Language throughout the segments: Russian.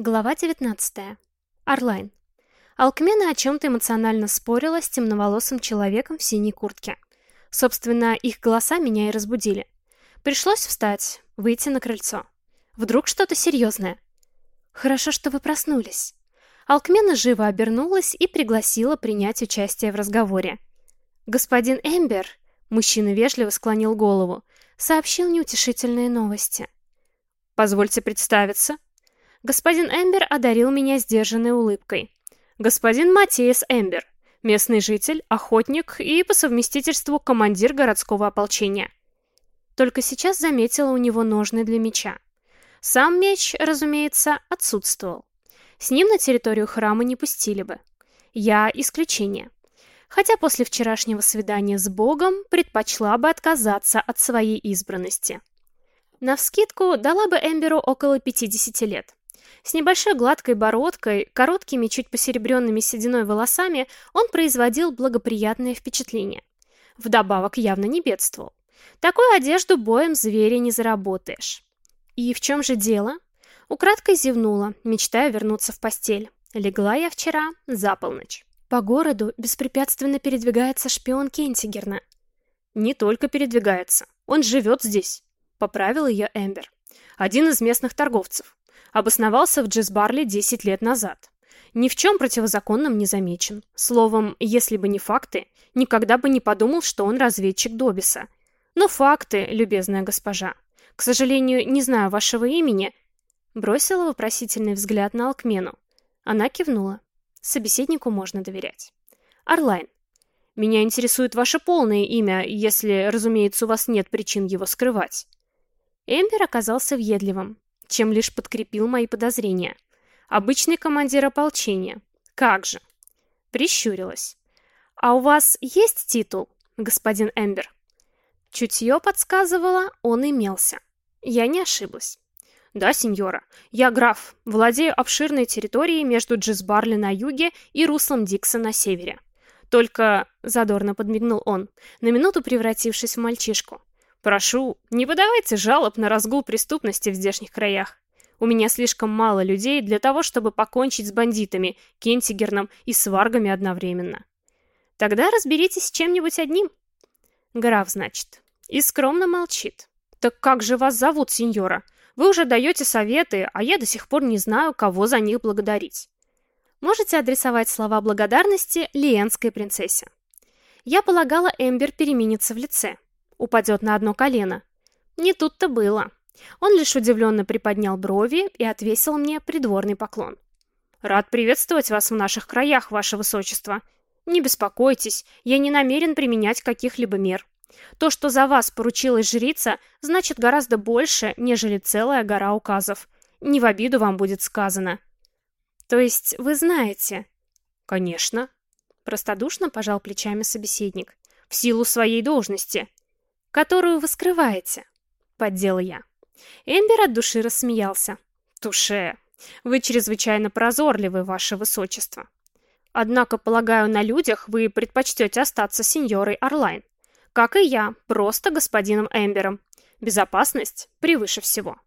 Глава 19. Орлайн. Алкмена о чем-то эмоционально спорила с темноволосым человеком в синей куртке. Собственно, их голоса меня и разбудили. Пришлось встать, выйти на крыльцо. Вдруг что-то серьезное. Хорошо, что вы проснулись. Алкмена живо обернулась и пригласила принять участие в разговоре. Господин Эмбер, мужчина вежливо склонил голову, сообщил неутешительные новости. Позвольте представиться, Господин Эмбер одарил меня сдержанной улыбкой. Господин Матиас Эмбер, местный житель, охотник и по совместительству командир городского ополчения. Только сейчас заметила у него ножны для меча. Сам меч, разумеется, отсутствовал. С ним на территорию храма не пустили бы. Я исключение. Хотя после вчерашнего свидания с Богом предпочла бы отказаться от своей избранности. Навскидку дала бы Эмберу около 50 лет. С небольшой гладкой бородкой, короткими, чуть посеребренными сединой волосами он производил благоприятное впечатление. Вдобавок явно не бедствовал. Такую одежду боем зверя не заработаешь. И в чем же дело? Украдкой зевнула, мечтая вернуться в постель. Легла я вчера за полночь. По городу беспрепятственно передвигается шпион Кентигерна. Не только передвигается, он живет здесь, поправил ее Эмбер. Один из местных торговцев. Обосновался в Джизбарле 10 лет назад. Ни в чем противозаконном не замечен. Словом, если бы не факты, никогда бы не подумал, что он разведчик Добиса. Но факты, любезная госпожа. К сожалению, не знаю вашего имени. Бросила вопросительный взгляд на Алкмену. Она кивнула. Собеседнику можно доверять. Орлайн. Меня интересует ваше полное имя, если, разумеется, у вас нет причин его скрывать. Эмбер оказался въедливым чем лишь подкрепил мои подозрения. Обычный командир ополчения. Как же? Прищурилась. А у вас есть титул, господин Эмбер? Чутье подсказывало, он имелся. Я не ошиблась. Да, сеньора, я граф, владею обширной территорией между Джизбарли на юге и руслом Дикса на севере. Только, задорно подмигнул он, на минуту превратившись в мальчишку, Прошу, не подавайте жалоб на разгул преступности в здешних краях. У меня слишком мало людей для того, чтобы покончить с бандитами, Кентигерном и сваргами одновременно. Тогда разберитесь с чем-нибудь одним. Граф, значит. И скромно молчит. Так как же вас зовут, сеньора? Вы уже даете советы, а я до сих пор не знаю, кого за них благодарить. Можете адресовать слова благодарности Лиенской принцессе. Я полагала, Эмбер переменится в лице упадет на одно колено. Не тут-то было. Он лишь удивленно приподнял брови и отвесил мне придворный поклон. «Рад приветствовать вас в наших краях, ваше высочество. Не беспокойтесь, я не намерен применять каких-либо мер. То, что за вас поручилась жрица, значит гораздо больше, нежели целая гора указов. Не в обиду вам будет сказано». «То есть вы знаете?» «Конечно», — простодушно пожал плечами собеседник. «В силу своей должности которую вы скрываете», — поддела я. Эмбер от души рассмеялся. «Туше, вы чрезвычайно прозорливы, ваше высочество. Однако, полагаю, на людях вы предпочтете остаться сеньорой Орлайн. Как и я, просто господином Эмбером. Безопасность превыше всего».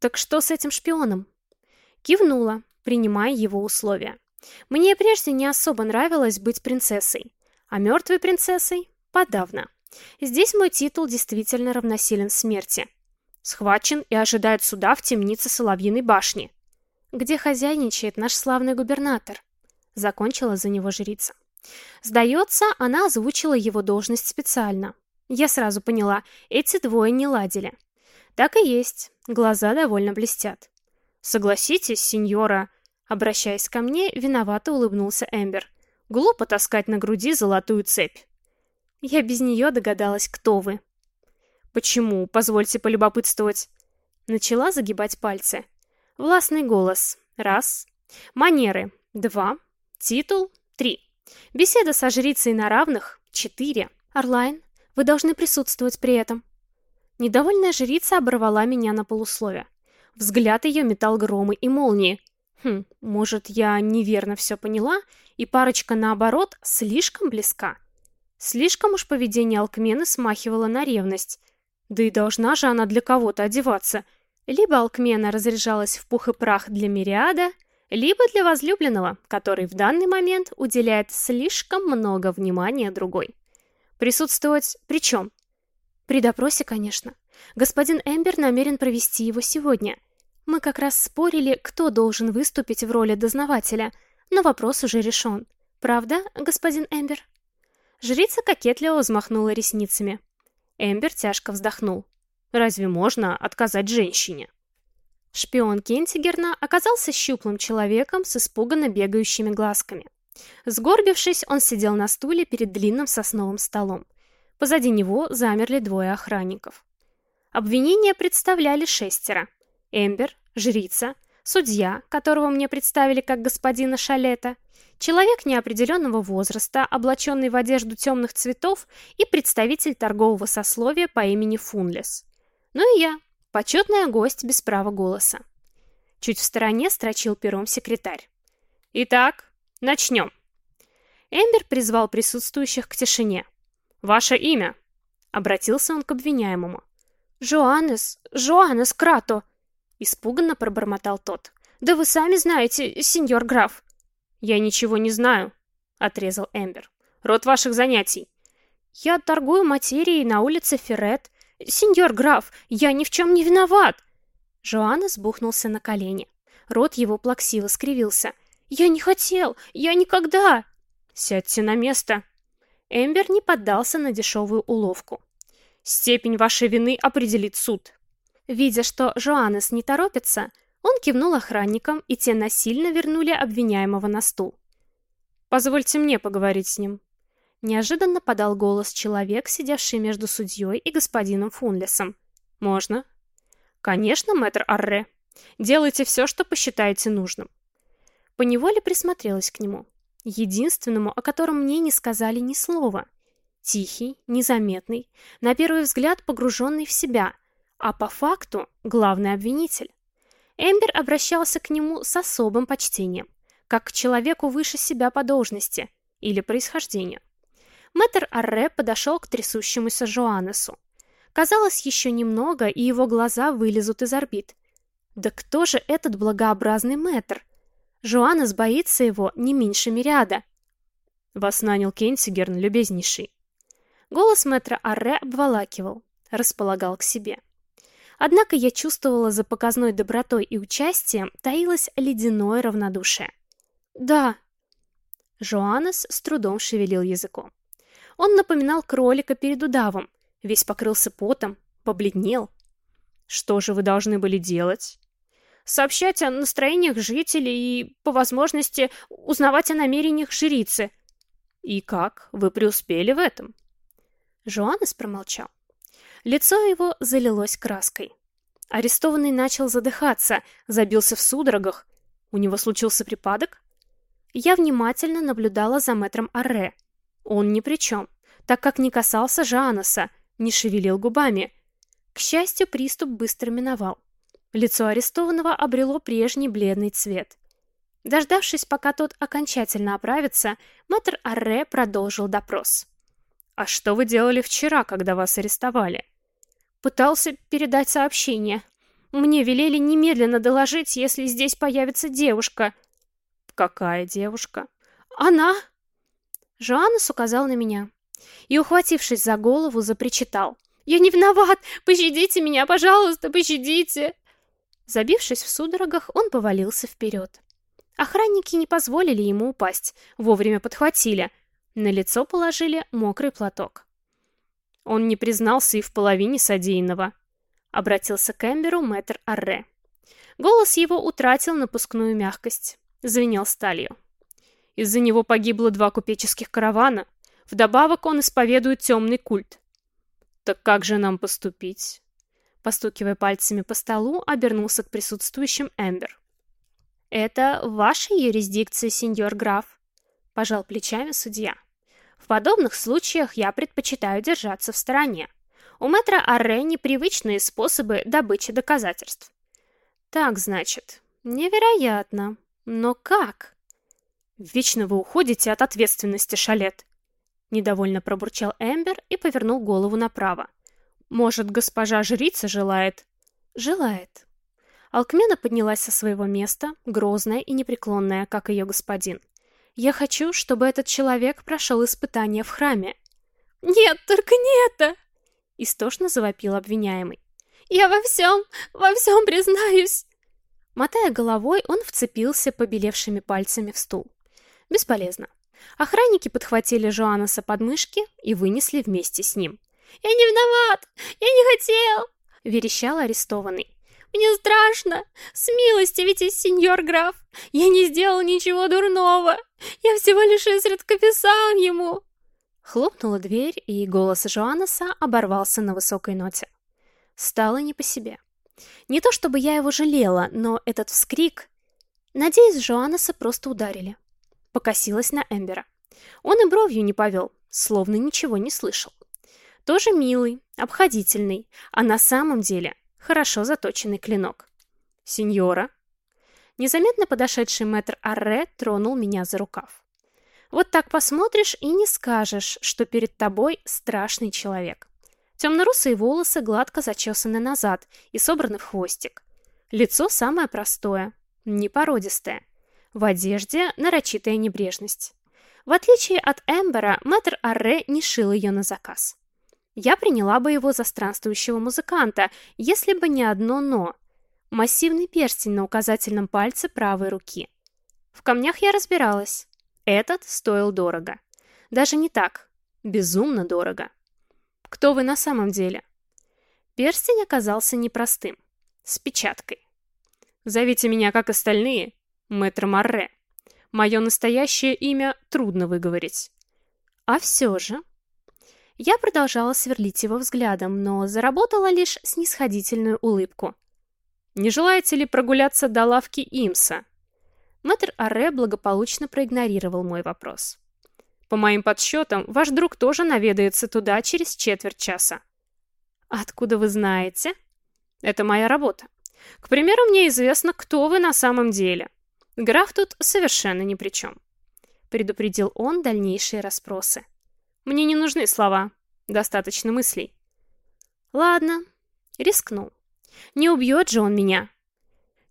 «Так что с этим шпионом?» Кивнула, принимая его условия. Мне прежде не особо нравилось быть принцессой, а мертвой принцессой — подавно. Здесь мой титул действительно равносилен смерти. Схвачен и ожидает суда в темнице Соловьиной башни, где хозяйничает наш славный губернатор. Закончила за него жрица. Сдается, она озвучила его должность специально. Я сразу поняла, эти двое не ладили. Так и есть, глаза довольно блестят. Согласитесь, сеньора, обращаясь ко мне, виновато улыбнулся Эмбер. Глупо таскать на груди золотую цепь. Я без нее догадалась, кто вы. Почему? Позвольте полюбопытствовать. Начала загибать пальцы. Властный голос. Раз. Манеры. Два. Титул. Три. Беседа со жрицей на равных. Четыре. Орлайн, вы должны присутствовать при этом. Недовольная жрица оборвала меня на полуслове. Взгляд ее метал громы и молнии. Хм, может, я неверно все поняла, и парочка, наоборот, слишком близка? Слишком уж поведение Алкмены смахивало на ревность. Да и должна же она для кого-то одеваться. Либо Алкмена разряжалась в пух и прах для Мириада, либо для возлюбленного, который в данный момент уделяет слишком много внимания другой. Присутствовать при чем? При допросе, конечно. Господин Эмбер намерен провести его сегодня. Мы как раз спорили, кто должен выступить в роли дознавателя, но вопрос уже решен. Правда, господин Эмбер? Жрица кокетливо взмахнула ресницами. Эмбер тяжко вздохнул. Разве можно отказать женщине? Шпион Кентигерна оказался щуплым человеком с испуганно бегающими глазками. Сгорбившись, он сидел на стуле перед длинным сосновым столом. Позади него замерли двое охранников. Обвинения представляли шестеро. Эмбер, жрица, судья, которого мне представили как господина Шалета, человек неопределенного возраста, облаченный в одежду темных цветов и представитель торгового сословия по имени Фунлес. Ну и я, почетная гость без права голоса. Чуть в стороне строчил пером секретарь. «Итак, начнем». Эмбер призвал присутствующих к тишине. «Ваше имя?» Обратился он к обвиняемому. «Жоаннес, Жоаннес Крато!» Испуганно пробормотал тот. «Да вы сами знаете, сеньор граф!» «Я ничего не знаю», — отрезал Эмбер. «Род ваших занятий». «Я торгую материей на улице Феррет. Сеньор граф, я ни в чем не виноват!» Жоанна сбухнулся на колени. Рот его плаксиво скривился. «Я не хотел! Я никогда!» «Сядьте на место!» Эмбер не поддался на дешевую уловку. «Степень вашей вины определит суд!» Видя, что Жоаннес не торопится, он кивнул охранникам, и те насильно вернули обвиняемого на стул. «Позвольте мне поговорить с ним». Неожиданно подал голос человек, сидевший между судьей и господином Фунлесом. «Можно?» «Конечно, мэтр Арре. Делайте все, что посчитаете нужным». Поневоле присмотрелась к нему. Единственному, о котором мне не сказали ни слова. Тихий, незаметный, на первый взгляд погруженный в себя, а по факту главный обвинитель. Эмбер обращался к нему с особым почтением, как к человеку выше себя по должности или происхождению. Мэтр Арре подошел к трясущемуся Жоаннесу. Казалось, еще немного, и его глаза вылезут из орбит. Да кто же этот благообразный мэтр? Жоаннес боится его не меньше мириада. Вас нанял Кенсигерн, любезнейший. Голос мэтра Арре обволакивал, располагал к себе. Однако я чувствовала за показной добротой и участием таилось ледяное равнодушие. «Да». Жоаннес с трудом шевелил языком. Он напоминал кролика перед удавом, весь покрылся потом, побледнел. «Что же вы должны были делать?» «Сообщать о настроениях жителей и, по возможности, узнавать о намерениях жрицы». «И как? Вы преуспели в этом?» Жоаннес промолчал. Лицо его залилось краской. Арестованный начал задыхаться, забился в судорогах. У него случился припадок? Я внимательно наблюдала за мэтром Арре. Он ни при чем, так как не касался Жаноса, не шевелил губами. К счастью, приступ быстро миновал. Лицо арестованного обрело прежний бледный цвет. Дождавшись, пока тот окончательно оправится, мэтр Арре продолжил допрос. «А что вы делали вчера, когда вас арестовали?» «Пытался передать сообщение. Мне велели немедленно доложить, если здесь появится девушка». «Какая девушка?» «Она!» Жоаннес указал на меня и, ухватившись за голову, запричитал. «Я не виноват! Пощадите меня, пожалуйста, пощадите!» Забившись в судорогах, он повалился вперед. Охранники не позволили ему упасть, вовремя подхватили, на лицо положили мокрый платок. Он не признался и в половине содеянного. Обратился к Эмберу мэтр Арре. Голос его утратил напускную мягкость. Звенел сталью. Из-за него погибло два купеческих каравана. Вдобавок он исповедует темный культ. «Так как же нам поступить?» Постукивая пальцами по столу, обернулся к присутствующим Эмбер. «Это в вашей юрисдикции, сеньор граф», — пожал плечами судья. В подобных случаях я предпочитаю держаться в стороне. У мэтра Арре непривычные способы добычи доказательств. Так, значит, невероятно. Но как? Вечно вы уходите от ответственности, Шалет. Недовольно пробурчал Эмбер и повернул голову направо. Может, госпожа жрица желает? Желает. Алкмена поднялась со своего места, грозная и непреклонная, как ее господин. «Я хочу, чтобы этот человек прошел испытание в храме». «Нет, только не это!» Истошно завопил обвиняемый. «Я во всем, во всем признаюсь!» Мотая головой, он вцепился побелевшими пальцами в стул. Бесполезно. Охранники подхватили Жоаннеса под мышки и вынесли вместе с ним. «Я не виноват! Я не хотел!» — верещал арестованный. «Мне страшно! Смилостивитесь, сеньор граф! Я не сделал ничего дурного! Я всего лишь изредка писал ему!» Хлопнула дверь, и голос Жоаннеса оборвался на высокой ноте. Стало не по себе. Не то чтобы я его жалела, но этот вскрик... Надеюсь, Жоаннеса просто ударили. Покосилась на Эмбера. Он и бровью не повел, словно ничего не слышал. Тоже милый, обходительный, а на самом деле хорошо заточенный клинок. «Сеньора?» Незаметно подошедший мэтр Арре тронул меня за рукав. Вот так посмотришь и не скажешь, что перед тобой страшный человек. Темно-русые волосы гладко зачесаны назад и собраны в хвостик. Лицо самое простое, непородистое. В одежде нарочитая небрежность. В отличие от Эмбера, мэтр Арре не шил ее на заказ. Я приняла бы его за странствующего музыканта, если бы не одно «но». Массивный перстень на указательном пальце правой руки. В камнях я разбиралась. Этот стоил дорого. Даже не так. Безумно дорого. Кто вы на самом деле? Перстень оказался непростым. С печаткой. Зовите меня, как остальные, мэтр Марре. Мое настоящее имя трудно выговорить. А все же... Я продолжала сверлить его взглядом, но заработала лишь снисходительную улыбку. «Не желаете ли прогуляться до лавки Имса?» Мэтр Аре благополучно проигнорировал мой вопрос. «По моим подсчетам, ваш друг тоже наведается туда через четверть часа». «Откуда вы знаете?» «Это моя работа. К примеру, мне известно, кто вы на самом деле. Граф тут совершенно ни при чем. Предупредил он дальнейшие расспросы. Мне не нужны слова. Достаточно мыслей. Ладно, рискну. Не убьет же он меня.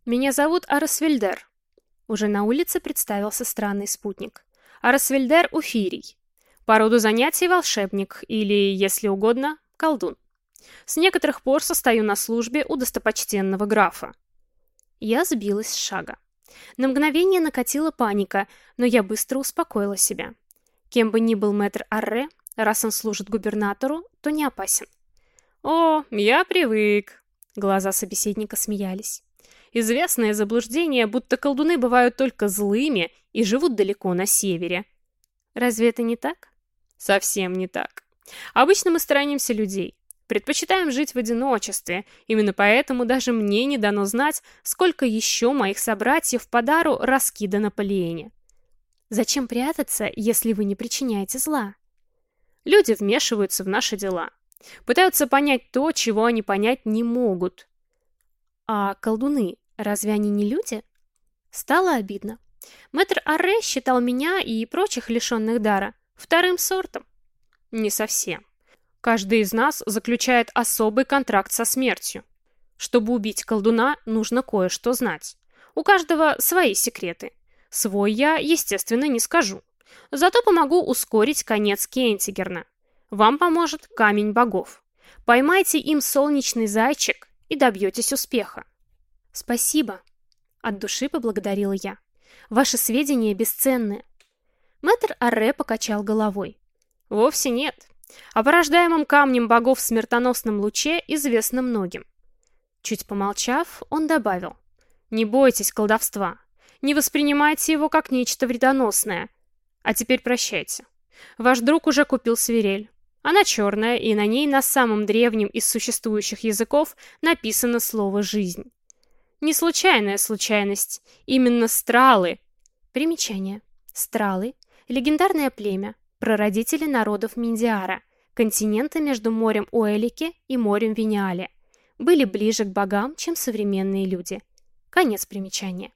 Меня зовут Арасвельдер. Уже на улице представился странный спутник. Арасвельдер Уфирий. По роду занятий волшебник или, если угодно, колдун. С некоторых пор состою на службе у достопочтенного графа. Я сбилась с шага. На мгновение накатила паника, но я быстро успокоила себя. Кем бы ни был мэтр Арре, раз он служит губернатору, то не опасен. «О, я привык!» Глаза собеседника смеялись. Известное заблуждение, будто колдуны бывают только злыми и живут далеко на севере. Разве это не так? Совсем не так. Обычно мы сторонимся людей. Предпочитаем жить в одиночестве, именно поэтому даже мне не дано знать, сколько еще моих собратьев по дару раскидано по Лиене. Зачем прятаться, если вы не причиняете зла? Люди вмешиваются в наши дела. Пытаются понять то, чего они понять не могут. А колдуны, разве они не люди? Стало обидно. Мэтр Арре считал меня и прочих лишенных дара вторым сортом. Не совсем. Каждый из нас заключает особый контракт со смертью. Чтобы убить колдуна, нужно кое-что знать. У каждого свои секреты. Свой я, естественно, не скажу. Зато помогу ускорить конец Кентигерна. Вам поможет камень богов. Поймайте им солнечный зайчик и добьетесь успеха. Спасибо. От души поблагодарила я. Ваши сведения бесценны. Мэтр Арре покачал головой. Вовсе нет. О порождаемом камнем богов смертоносном луче известно многим. Чуть помолчав, он добавил. «Не бойтесь колдовства. Не воспринимайте его как нечто вредоносное. А теперь прощайте. Ваш друг уже купил свирель. Она черная, и на ней на самом древнем из существующих языков написано слово «жизнь». Не случайная случайность. Именно стралы. Примечание. Стралы – легендарное племя, прародители народов Миндиара, континента между морем Уэлики и морем Виниале, были ближе к богам, чем современные люди. Конец примечания.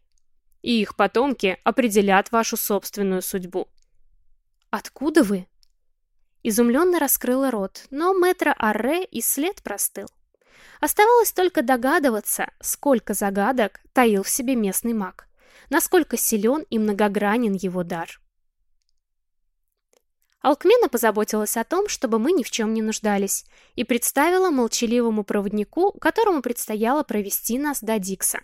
И их потомки определят вашу собственную судьбу. «Откуда вы?» Изумленно раскрыла рот, но мэтра Арре и след простыл. Оставалось только догадываться, сколько загадок таил в себе местный маг, насколько силен и многогранен его дар. Алкмена позаботилась о том, чтобы мы ни в чем не нуждались, и представила молчаливому проводнику, которому предстояло провести нас до Дикса.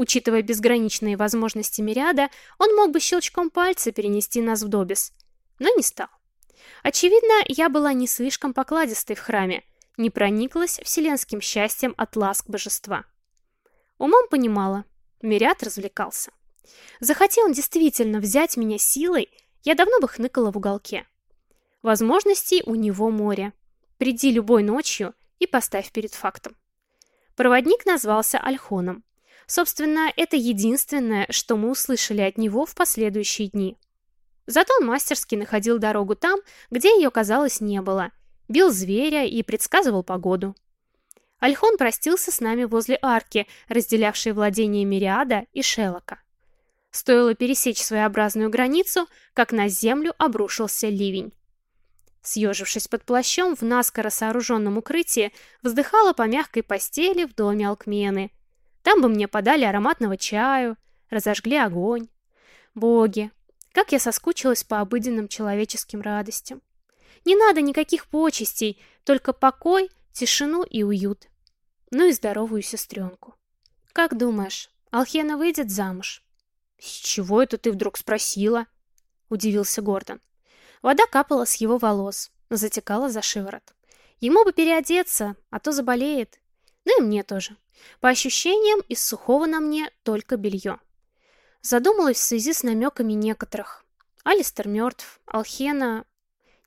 Учитывая безграничные возможности Мириада, он мог бы щелчком пальца перенести нас в Добис, но не стал. Очевидно, я была не слишком покладистой в храме, не прониклась вселенским счастьем от ласк божества. Умом понимала, Мириад развлекался. Захотел он действительно взять меня силой, я давно бы хныкала в уголке. Возможностей у него море. Приди любой ночью и поставь перед фактом. Проводник назвался Альхоном. Собственно, это единственное, что мы услышали от него в последующие дни. Зато он мастерски находил дорогу там, где ее, казалось, не было. Бил зверя и предсказывал погоду. Альхон простился с нами возле арки, разделявшей владение Мириада и Шелока. Стоило пересечь своеобразную границу, как на землю обрушился ливень. Съежившись под плащом в наскоро сооруженном укрытии, вздыхала по мягкой постели в доме Алкмены. Там бы мне подали ароматного чаю, разожгли огонь. Боги, как я соскучилась по обыденным человеческим радостям. Не надо никаких почестей, только покой, тишину и уют. Ну и здоровую сестренку. Как думаешь, Алхена выйдет замуж? С чего это ты вдруг спросила? Удивился Гордон. Вода капала с его волос, затекала за шиворот. Ему бы переодеться, а то заболеет. Ну и мне тоже. По ощущениям, из сухого на мне только белье. Задумалась в связи с намеками некоторых. Алистер мертв, Алхена...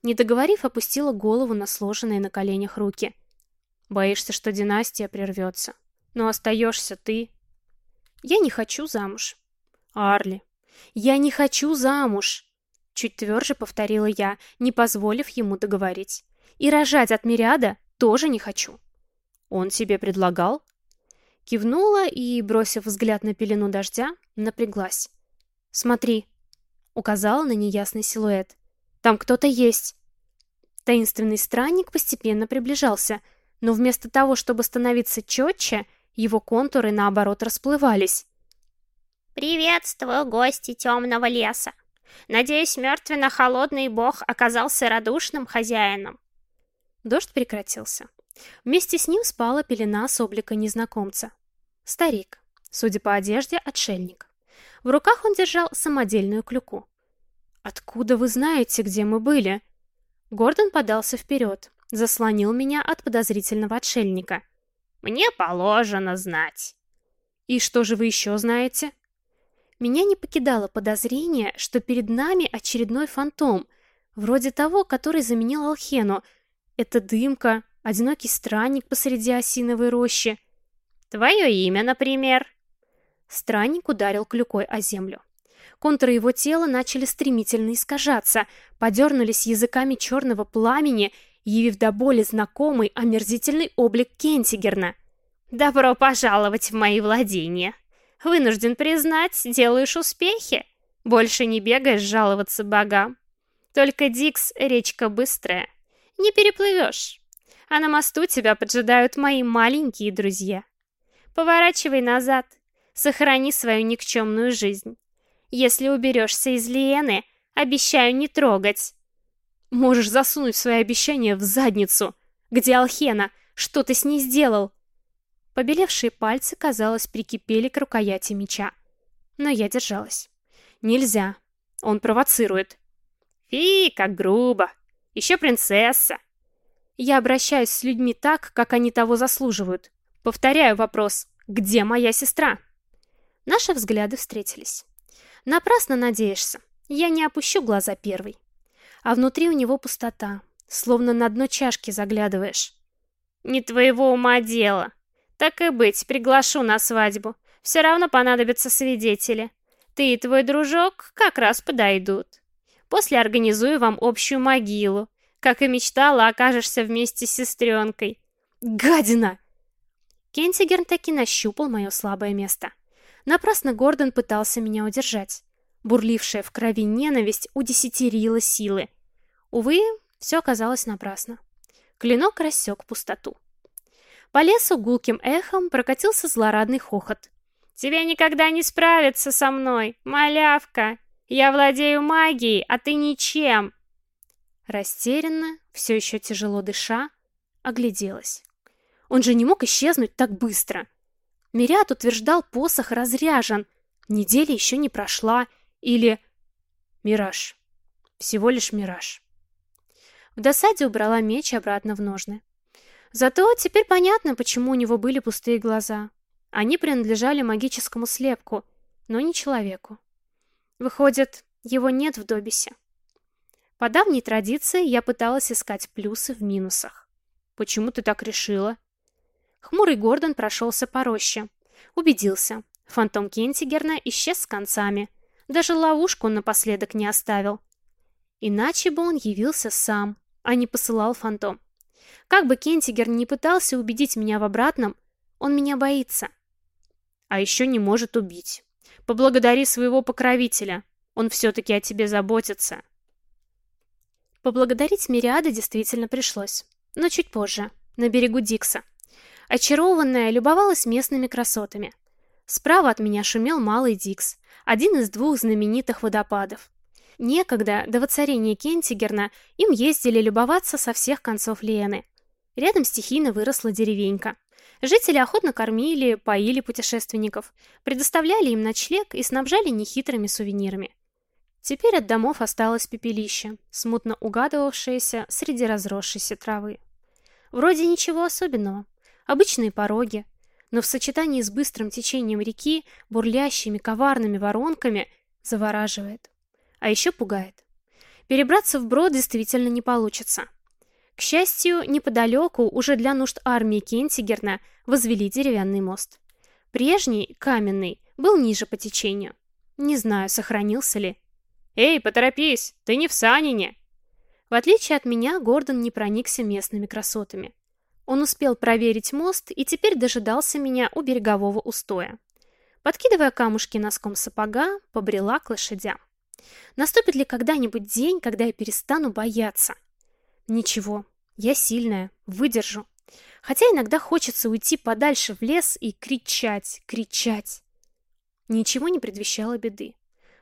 Не договорив, опустила голову на сложенные на коленях руки. Боишься, что династия прервется. Но остаешься ты. Я не хочу замуж. Арли. Я не хочу замуж. Чуть тверже повторила я, не позволив ему договорить. И рожать от Мириада тоже не хочу. Он тебе предлагал? Кивнула и, бросив взгляд на пелену дождя, напряглась. «Смотри», — указала на неясный силуэт. «Там кто-то есть». Таинственный странник постепенно приближался, но вместо того, чтобы становиться четче, его контуры, наоборот, расплывались. «Приветствую, гости темного леса!» Надеюсь, мертвенно-холодный бог оказался радушным хозяином. Дождь прекратился. Вместе с ним спала пелена с облика незнакомца. Старик, судя по одежде, отшельник. В руках он держал самодельную клюку. «Откуда вы знаете, где мы были?» Гордон подался вперед, заслонил меня от подозрительного отшельника. «Мне положено знать». «И что же вы еще знаете?» Меня не покидало подозрение, что перед нами очередной фантом, вроде того, который заменил Алхену. Это дымка, одинокий странник посреди осиновой рощи. Твое имя, например? Странник ударил клюкой о землю. Контуры его тела начали стремительно искажаться, подернулись языками черного пламени, явив до боли знакомый омерзительный облик Кентигерна. «Добро пожаловать в мои владения!» Вынужден признать, делаешь успехи. Больше не бегаешь жаловаться богам. Только Дикс речка быстрая. Не переплывешь. А на мосту тебя поджидают мои маленькие друзья. Поворачивай назад. Сохрани свою никчемную жизнь. Если уберешься из Лиены, обещаю не трогать. Можешь засунуть свои обещания в задницу. Где Алхена? Что ты с ней сделал? Побелевшие пальцы, казалось, прикипели к рукояти меча. Но я держалась. Нельзя. Он провоцирует. Фи, как грубо. Еще принцесса. Я обращаюсь с людьми так, как они того заслуживают. Повторяю вопрос. Где моя сестра? Наши взгляды встретились. Напрасно надеешься. Я не опущу глаза первой. А внутри у него пустота. Словно на дно чашки заглядываешь. Не твоего ума дело. Так и быть, приглашу на свадьбу. Все равно понадобятся свидетели. Ты и твой дружок как раз подойдут. После организую вам общую могилу. Как и мечтала, окажешься вместе с сестренкой. Гадина! Кентигерн таки нащупал мое слабое место. Напрасно Гордон пытался меня удержать. Бурлившая в крови ненависть удесятерила силы. Увы, все оказалось напрасно. Клинок рассек пустоту. По лесу гулким эхом прокатился злорадный хохот. «Тебе никогда не справиться со мной, малявка! Я владею магией, а ты ничем!» Растерянно, все еще тяжело дыша, огляделась. Он же не мог исчезнуть так быстро. Мириад утверждал, посох разряжен. Неделя еще не прошла. Или... Мираж. Всего лишь мираж. В досаде убрала меч обратно в ножны. Зато теперь понятно, почему у него были пустые глаза. Они принадлежали магическому слепку, но не человеку. Выходит, его нет в Добисе. По давней традиции я пыталась искать плюсы в минусах. Почему ты так решила? Хмурый Гордон прошелся по роще. Убедился. Фантом Кентигерна исчез с концами. Даже ловушку он напоследок не оставил. Иначе бы он явился сам, а не посылал фантом. Как бы Кентигер не пытался убедить меня в обратном, он меня боится. А еще не может убить. Поблагодари своего покровителя. Он все-таки о тебе заботится. Поблагодарить Мириада действительно пришлось. Но чуть позже, на берегу Дикса. Очарованная, любовалась местными красотами. Справа от меня шумел Малый Дикс, один из двух знаменитых водопадов. Некогда, до воцарения Кентигерна, им ездили любоваться со всех концов Лены. Рядом стихийно выросла деревенька. Жители охотно кормили, поили путешественников, предоставляли им ночлег и снабжали нехитрыми сувенирами. Теперь от домов осталось пепелище, смутно угадывавшееся среди разросшейся травы. Вроде ничего особенного. Обычные пороги, но в сочетании с быстрым течением реки, бурлящими коварными воронками, завораживает. А еще пугает. Перебраться вброд действительно не получится. К счастью, неподалеку, уже для нужд армии Кентигерна, возвели деревянный мост. Прежний, каменный, был ниже по течению. Не знаю, сохранился ли. «Эй, поторопись, ты не в Санине!» В отличие от меня, Гордон не проникся местными красотами. Он успел проверить мост и теперь дожидался меня у берегового устоя. Подкидывая камушки носком сапога, побрела к лошадям. Наступит ли когда-нибудь день, когда я перестану бояться? Ничего, я сильная, выдержу. Хотя иногда хочется уйти подальше в лес и кричать, кричать. Ничего не предвещало беды.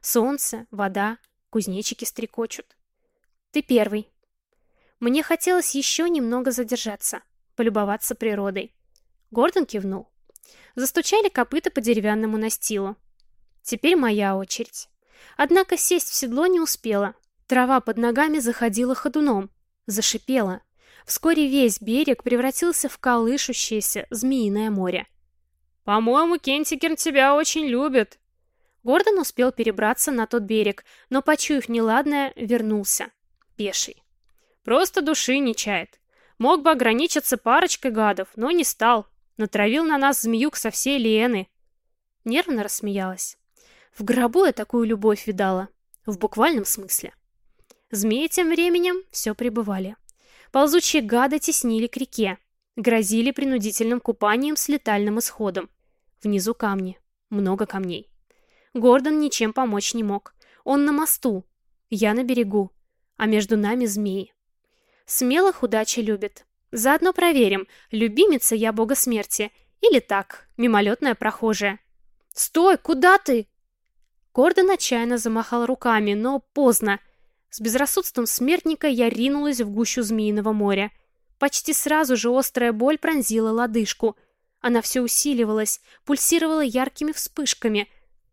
Солнце, вода, кузнечики стрекочут. Ты первый. Мне хотелось еще немного задержаться полюбоваться природой. Гордон кивнул. Застучали копыта по деревянному настилу. Теперь моя очередь. Однако сесть в седло не успела. Трава под ногами заходила ходуном, зашипела. Вскоре весь берег превратился в колышущееся змеиное море. «По-моему, Кентикерн тебя очень любит». Гордон успел перебраться на тот берег, но, почуяв неладное, вернулся. Пеший. «Просто души не чает. Мог бы ограничиться парочкой гадов, но не стал. Натравил на нас змеюк со всей Лены. Нервно рассмеялась. В гробу я такую любовь видала. В буквальном смысле. Змеи тем временем все пребывали. Ползучие гады теснили к реке. Грозили принудительным купанием с летальным исходом. Внизу камни. Много камней. Гордон ничем помочь не мог. Он на мосту. Я на берегу. А между нами змеи. Смелых удача любит. Заодно проверим, любимица я бога смерти или так, мимолетная прохожая. «Стой! Куда ты?» Гордон отчаянно замахал руками, но поздно. С безрассудством смертника я ринулась в гущу Змеиного моря. Почти сразу же острая боль пронзила лодыжку. Она все усиливалась, пульсировала яркими вспышками.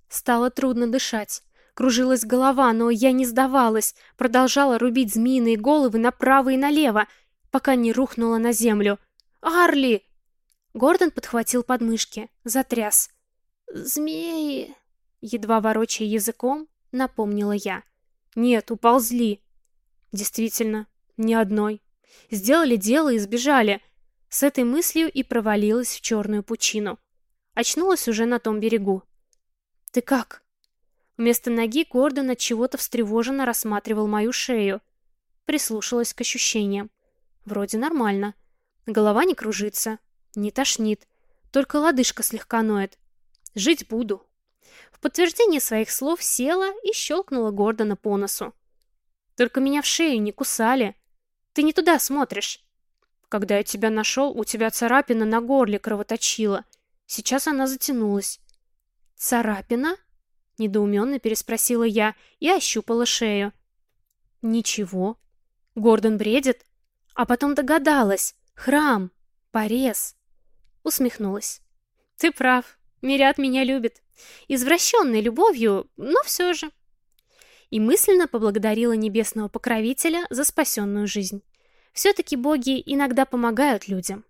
Стало трудно дышать. Кружилась голова, но я не сдавалась, продолжала рубить змеиные головы направо и налево, пока не рухнула на землю. «Арли!» Гордон подхватил подмышки, затряс. «Змеи!» Едва ворочая языком, напомнила я. «Нет, уползли!» Действительно, ни одной. Сделали дело и сбежали. С этой мыслью и провалилась в черную пучину. Очнулась уже на том берегу. «Ты как?» Вместо ноги Гордон от чего-то встревоженно рассматривал мою шею. Прислушалась к ощущениям. Вроде нормально. Голова не кружится, не тошнит. Только лодыжка слегка ноет. Жить буду. В подтверждение своих слов села и щелкнула Гордона по носу. Только меня в шею не кусали. Ты не туда смотришь. Когда я тебя нашел, у тебя царапина на горле кровоточила. Сейчас она затянулась. «Царапина?» — недоуменно переспросила я и ощупала шею. «Ничего. Гордон бредит?» А потом догадалась. Храм. Порез. Усмехнулась. «Ты прав. Мирят меня любит. Извращенной любовью, но все же». И мысленно поблагодарила небесного покровителя за спасенную жизнь. Все-таки боги иногда помогают людям.